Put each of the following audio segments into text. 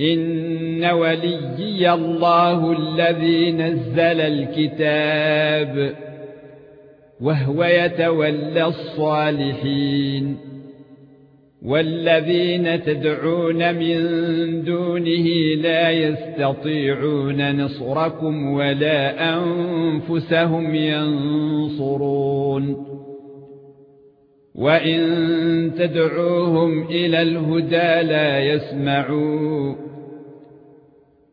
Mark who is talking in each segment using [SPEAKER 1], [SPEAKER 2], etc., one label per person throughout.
[SPEAKER 1] ان وليي الله الذي نزل الكتاب وهو يتولى الصالحين والذين تدعون من دونه لا يستطيعون نصركم ولا انفسهم ينصرون وان تدعوهم إلى الهدى لا يسمعون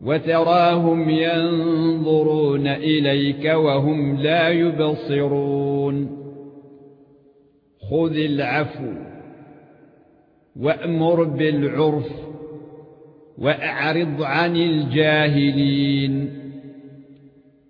[SPEAKER 1] وتراهم ينظرون اليك وهم لا يبصرون خذ العفو وأمر بالعرف واعرض عن الجاهلين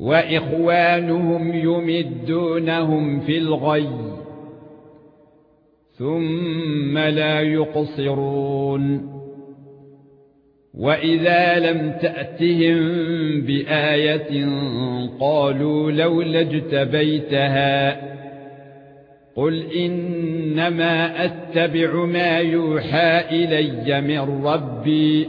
[SPEAKER 1] وإخوانهم يمدونهم في الغي ثم لا يقصرون. وإذا لم تأتهم بآية قالوا لولا اجتبيتها قل إنما أتبع ما يوحى إلي من ربي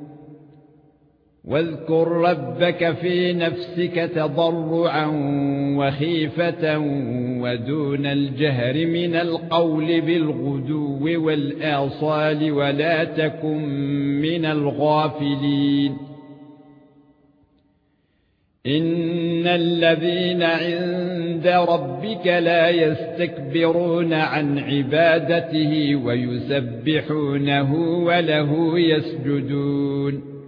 [SPEAKER 1] واذكر ربك في نفسك تضرعا وخيفة ودون الجهر من القول بالغدو والآصال ولا تكن من الغافلين. إن الذين عند ربك لا يستكبرون عن عبادته ويسبحونه وله يسجدون.